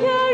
Yeah.